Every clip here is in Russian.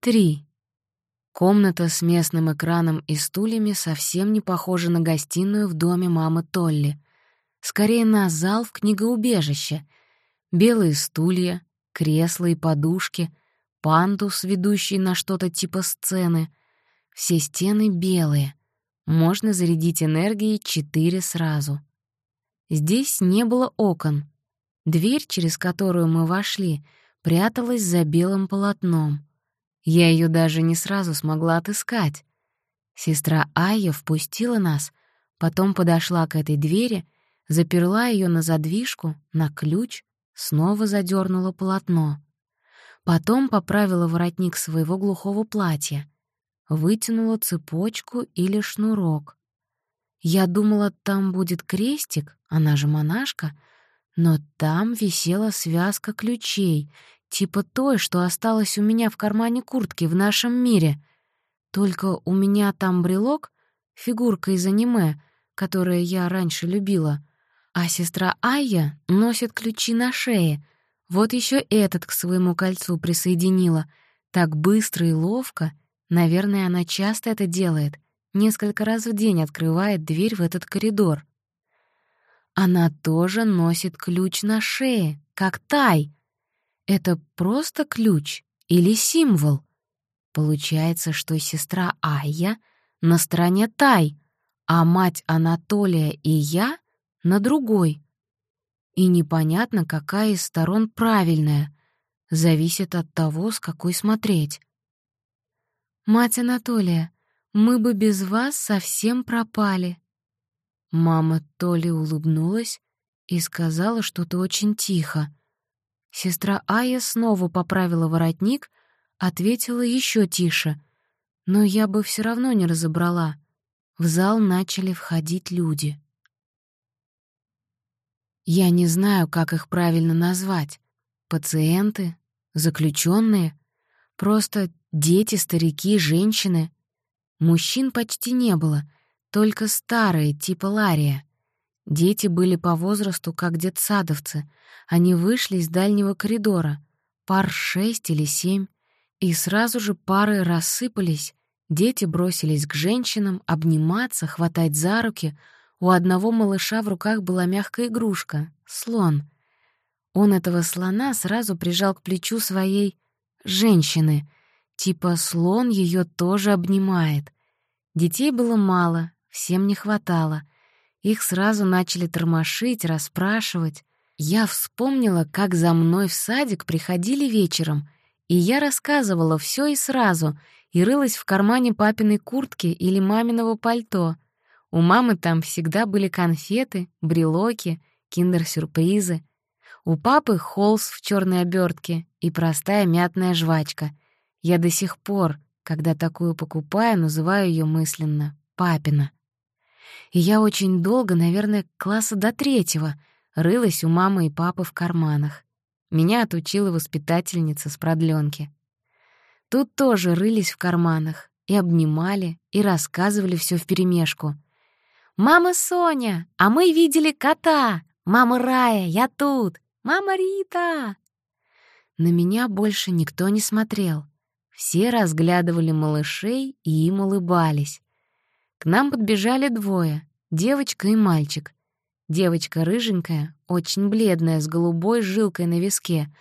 Три. Комната с местным экраном и стульями совсем не похожа на гостиную в доме мамы Толли. Скорее на зал в книгоубежище. Белые стулья, кресла и подушки, пандус, ведущий на что-то типа сцены. Все стены белые. Можно зарядить энергией четыре сразу. Здесь не было окон. Дверь, через которую мы вошли, пряталась за белым полотном. Я ее даже не сразу смогла отыскать. Сестра Айя впустила нас, потом подошла к этой двери, заперла ее на задвижку, на ключ, снова задернула полотно. Потом поправила воротник своего глухого платья, вытянула цепочку или шнурок. Я думала, там будет крестик, она же монашка, но там висела связка ключей, типа той, что осталась у меня в кармане куртки в нашем мире. Только у меня там брелок, фигурка из аниме, которое я раньше любила, а сестра Айя носит ключи на шее. Вот еще этот к своему кольцу присоединила. Так быстро и ловко. Наверное, она часто это делает. Несколько раз в день открывает дверь в этот коридор. Она тоже носит ключ на шее, как Тай — это просто ключ или символ? Получается, что сестра Айя на стороне Тай, а мать Анатолия и я на другой. И непонятно, какая из сторон правильная. Зависит от того, с какой смотреть. «Мать Анатолия, мы бы без вас совсем пропали». Мама Толи улыбнулась и сказала что-то очень тихо. Сестра Ая снова поправила воротник, ответила еще тише, но я бы все равно не разобрала. В зал начали входить люди. Я не знаю, как их правильно назвать. Пациенты, заключенные, просто дети, старики, женщины. Мужчин почти не было, только старые, типа Лария. Дети были по возрасту как детсадовцы. Они вышли из дальнего коридора, пар шесть или семь, и сразу же пары рассыпались. Дети бросились к женщинам, обниматься, хватать за руки. У одного малыша в руках была мягкая игрушка — слон. Он этого слона сразу прижал к плечу своей женщины. Типа слон ее тоже обнимает. Детей было мало, всем не хватало. Их сразу начали тормошить, расспрашивать. Я вспомнила, как за мной в садик приходили вечером, и я рассказывала все и сразу, и рылась в кармане папиной куртки или маминого пальто. У мамы там всегда были конфеты, брелоки, киндер-сюрпризы. У папы холст в черной обертке и простая мятная жвачка. Я до сих пор, когда такую покупаю, называю ее мысленно «папина» и я очень долго, наверное, класса до третьего, рылась у мамы и папы в карманах. Меня отучила воспитательница с продлёнки. Тут тоже рылись в карманах, и обнимали, и рассказывали всё вперемешку. «Мама Соня, а мы видели кота! Мама Рая, я тут! Мама Рита!» На меня больше никто не смотрел. Все разглядывали малышей и им улыбались. К нам подбежали двое — девочка и мальчик. Девочка рыженькая, очень бледная, с голубой жилкой на виске.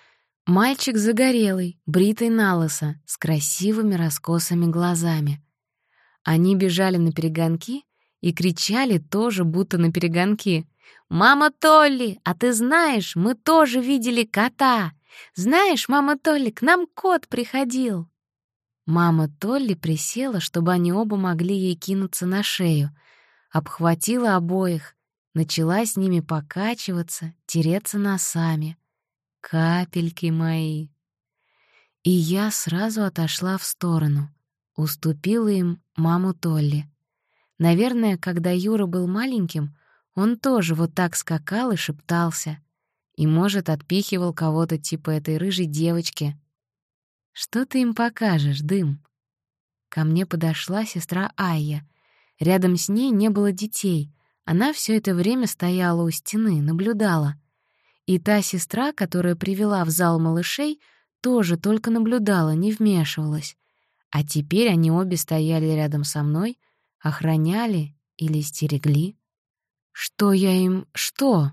Мальчик загорелый, бритый на лысо, с красивыми раскосыми глазами. Они бежали на перегонки и кричали тоже, будто на перегонки. «Мама Толли, а ты знаешь, мы тоже видели кота! Знаешь, мама Толли, к нам кот приходил!» Мама Толли присела, чтобы они оба могли ей кинуться на шею, обхватила обоих, начала с ними покачиваться, тереться носами. Капельки мои. И я сразу отошла в сторону, уступила им маму Толли. Наверное, когда Юра был маленьким, он тоже вот так скакал и шептался. И, может, отпихивал кого-то типа этой рыжей девочки — «Что ты им покажешь, дым?» Ко мне подошла сестра Айя. Рядом с ней не было детей. Она все это время стояла у стены, наблюдала. И та сестра, которая привела в зал малышей, тоже только наблюдала, не вмешивалась. А теперь они обе стояли рядом со мной, охраняли или стерегли. Что я им... что?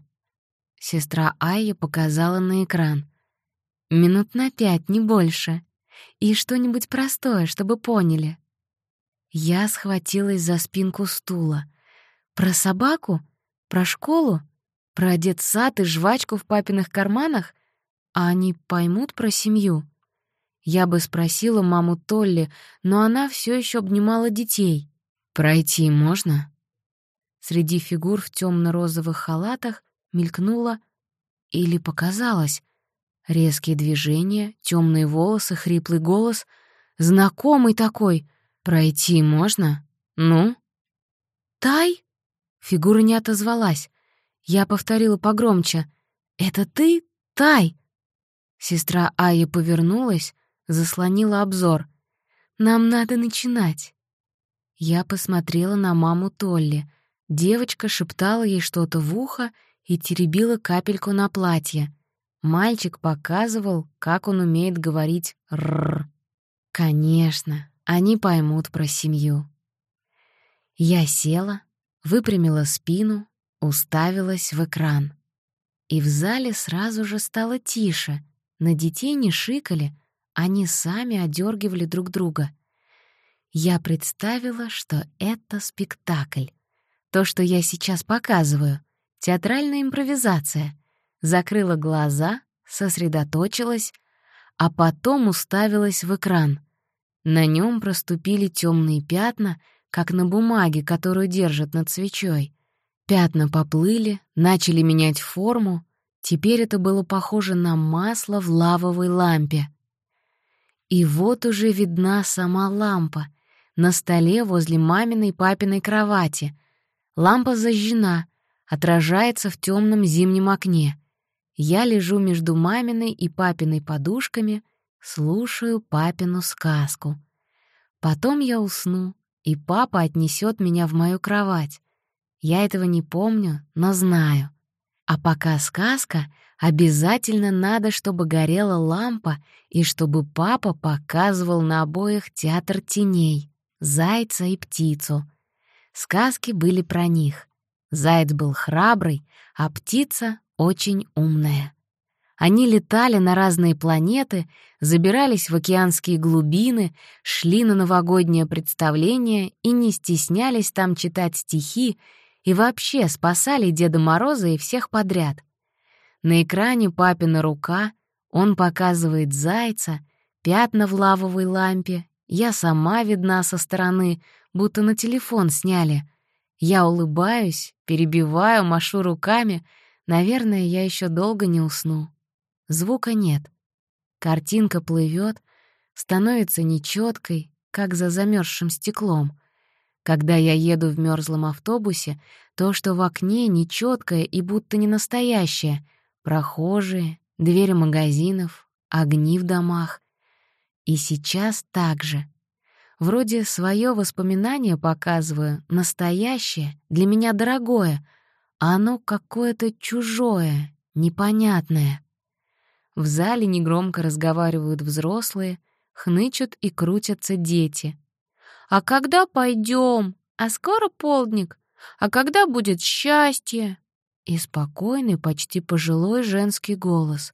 Сестра Айя показала на экран. Минут на пять, не больше. И что-нибудь простое, чтобы поняли. Я схватилась за спинку стула. Про собаку? Про школу? Про детсад и жвачку в папиных карманах? А они поймут про семью? Я бы спросила маму Толли, но она все еще обнимала детей. «Пройти можно?» Среди фигур в темно розовых халатах мелькнуло или показалось. Резкие движения, темные волосы, хриплый голос. Знакомый такой. «Пройти можно? Ну?» «Тай?» Фигура не отозвалась. Я повторила погромче. «Это ты, Тай?» Сестра Ая повернулась, заслонила обзор. «Нам надо начинать». Я посмотрела на маму Толли. Девочка шептала ей что-то в ухо и теребила капельку на платье. Мальчик показывал, как он умеет говорить «рррр». Конечно, они поймут про семью. Я села, выпрямила спину, уставилась в экран. И в зале сразу же стало тише. На детей не шикали, они сами одергивали друг друга. Я представила, что это спектакль. То, что я сейчас показываю, театральная импровизация. Закрыла глаза, сосредоточилась, а потом уставилась в экран. На нем проступили темные пятна, как на бумаге, которую держат над свечой. Пятна поплыли, начали менять форму. Теперь это было похоже на масло в лавовой лампе. И вот уже видна сама лампа на столе возле маминой и папиной кровати. Лампа зажжена, отражается в темном зимнем окне. Я лежу между маминой и папиной подушками, слушаю папину сказку. Потом я усну, и папа отнесет меня в мою кровать. Я этого не помню, но знаю. А пока сказка, обязательно надо, чтобы горела лампа и чтобы папа показывал на обоих театр теней, зайца и птицу. Сказки были про них. Заяц был храбрый, а птица — очень умная. Они летали на разные планеты, забирались в океанские глубины, шли на новогоднее представление и не стеснялись там читать стихи и вообще спасали Деда Мороза и всех подряд. На экране папина рука, он показывает зайца, пятна в лавовой лампе, я сама видна со стороны, будто на телефон сняли. Я улыбаюсь, перебиваю, машу руками. Наверное, я еще долго не усну. Звука нет. Картинка плывет, становится нечеткой, как за замерзшим стеклом — когда я еду в мёрзлом автобусе, то, что в окне нечёткое и будто не настоящее, прохожие, двери магазинов, огни в домах. И сейчас так же. Вроде своё воспоминание показываю, настоящее, для меня дорогое, оно какое-то чужое, непонятное. В зале негромко разговаривают взрослые, хнычут и крутятся дети — а когда пойдем? А скоро полдник? А когда будет счастье? И спокойный, почти пожилой женский голос.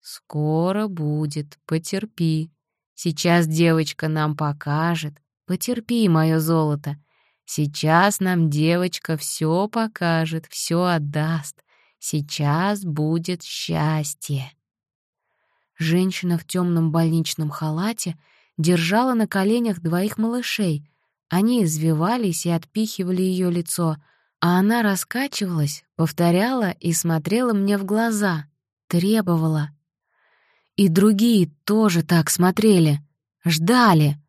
«Скоро будет, потерпи. Сейчас девочка нам покажет. Потерпи, мое золото. Сейчас нам девочка все покажет, все отдаст. Сейчас будет счастье». Женщина в темном больничном халате — держала на коленях двоих малышей. Они извивались и отпихивали ее лицо, а она раскачивалась, повторяла и смотрела мне в глаза, требовала. И другие тоже так смотрели, ждали.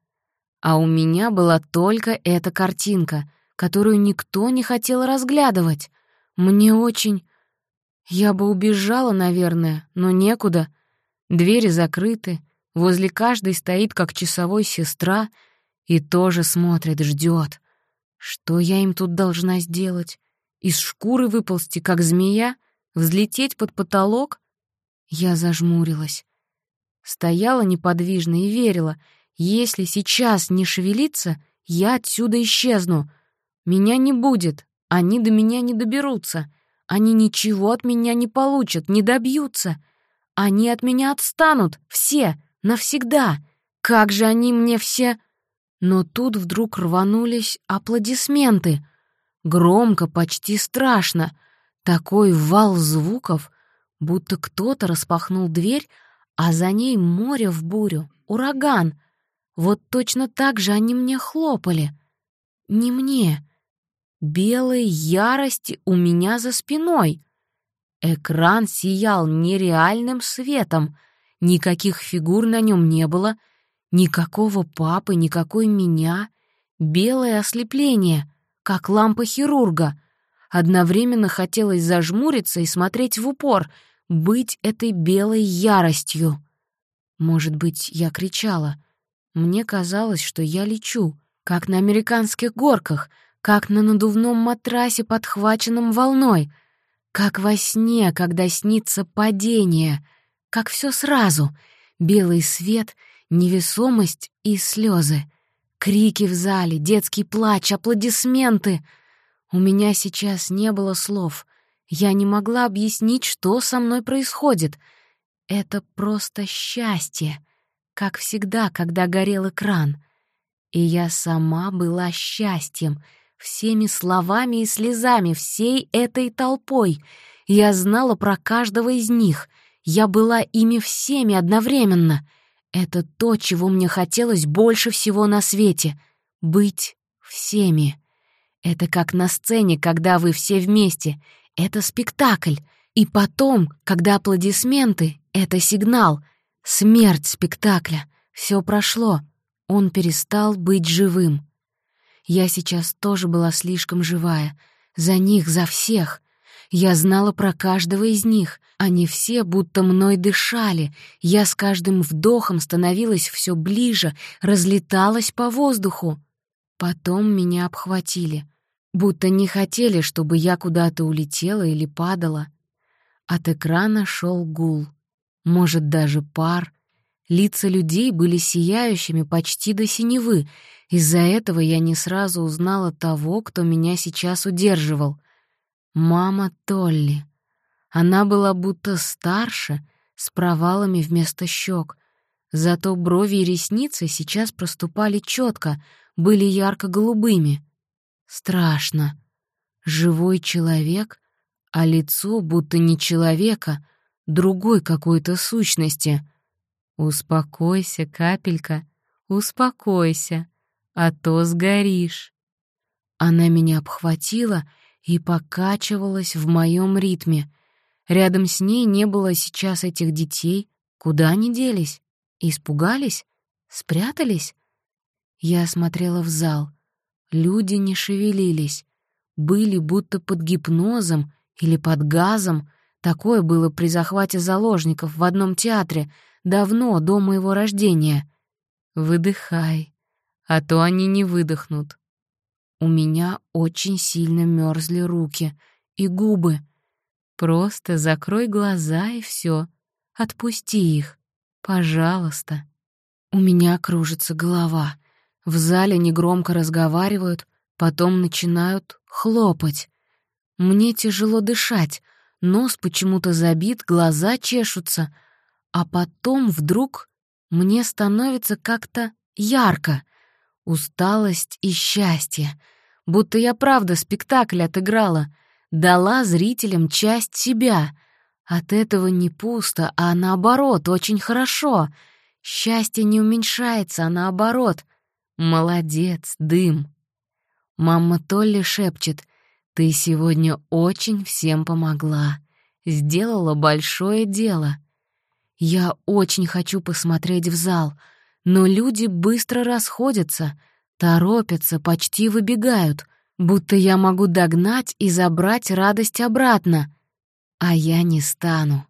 А у меня была только эта картинка, которую никто не хотел разглядывать. Мне очень... Я бы убежала, наверное, но некуда. Двери закрыты, Возле каждой стоит как часовой сестра и тоже смотрит, ждет. Что я им тут должна сделать? Из шкуры выползти, как змея? Взлететь под потолок? Я зажмурилась. Стояла неподвижно и верила. Если сейчас не шевелиться, я отсюда исчезну. Меня не будет, они до меня не доберутся. Они ничего от меня не получат, не добьются. Они от меня отстанут, все, навсегда. Как же они мне все... Но тут вдруг рванулись аплодисменты. Громко, почти страшно. Такой вал звуков, будто кто-то распахнул дверь, а за ней море в бурю, ураган. Вот точно так же они мне хлопали. Не мне. Белой ярости у меня за спиной. Экран сиял нереальным светом. Никаких фигур на нем не было. Никакого папы, никакой меня. Белое ослепление, как лампа хирурга. Одновременно хотелось зажмуриться и смотреть в упор, быть этой белой яростью. Может быть, я кричала — мне казалось, что я лечу, как на американских горках, как на надувном матрасе, подхваченном волной, как во сне, когда снится падение, как все сразу — белый свет, невесомость и слезы, крики в зале, детский плач, аплодисменты. У меня сейчас не было слов. Я не могла объяснить, что со мной происходит. Это просто счастье как всегда, когда горел экран. И я сама была счастьем, всеми словами и слезами, всей этой толпой. Я знала про каждого из них. Я была ими всеми одновременно. Это то, чего мне хотелось больше всего на свете — быть всеми. Это как на сцене, когда вы все вместе. Это спектакль. И потом, когда аплодисменты — это сигнал — Смерть спектакля. Все прошло. Он перестал быть живым. Я сейчас тоже была слишком живая. За них, за всех. Я знала про каждого из них. Они все будто мной дышали. Я с каждым вдохом становилась все ближе, разлеталась по воздуху. Потом меня обхватили. Будто не хотели, чтобы я куда-то улетела или падала. От экрана шел гул может, даже пар. Лица людей были сияющими почти до синевы. Из-за этого я не сразу узнала того, кто меня сейчас удерживал. Мама Толли. Она была будто старше, с провалами вместо щек. Зато брови и ресницы сейчас проступали четко, были ярко-голубыми. Страшно. Живой человек, а лицо будто не человека — другой какой-то сущности. Успокойся, капелька, успокойся, а то сгоришь. Она меня обхватила и покачивалась в моем ритме. Рядом с ней не было сейчас этих детей. Куда они делись? Испугались? Спрятались? Я смотрела в зал. Люди не шевелились. Были будто под гипнозом или под газом, Такое было при захвате заложников в одном театре, давно, до моего рождения. Выдыхай, а то они не выдохнут. У меня очень сильно мерзли руки и губы. Просто закрой глаза и все. Отпусти их, пожалуйста. У меня кружится голова. В зале негромко разговаривают, потом начинают хлопать. Мне тяжело дышать, нос почему-то забит, глаза чешутся, а потом вдруг мне становится как-то ярко. Усталость и счастье. Будто я правда спектакль отыграла, дала зрителям часть себя. От этого не пусто, а наоборот, очень хорошо. Счастье не уменьшается, а наоборот. Молодец, дым. Мама Толли шепчет — ты сегодня очень всем помогла. Сделала большое дело. Я очень хочу посмотреть в зал, но люди быстро расходятся, торопятся, почти выбегают, будто я могу догнать и забрать радость обратно. А я не стану.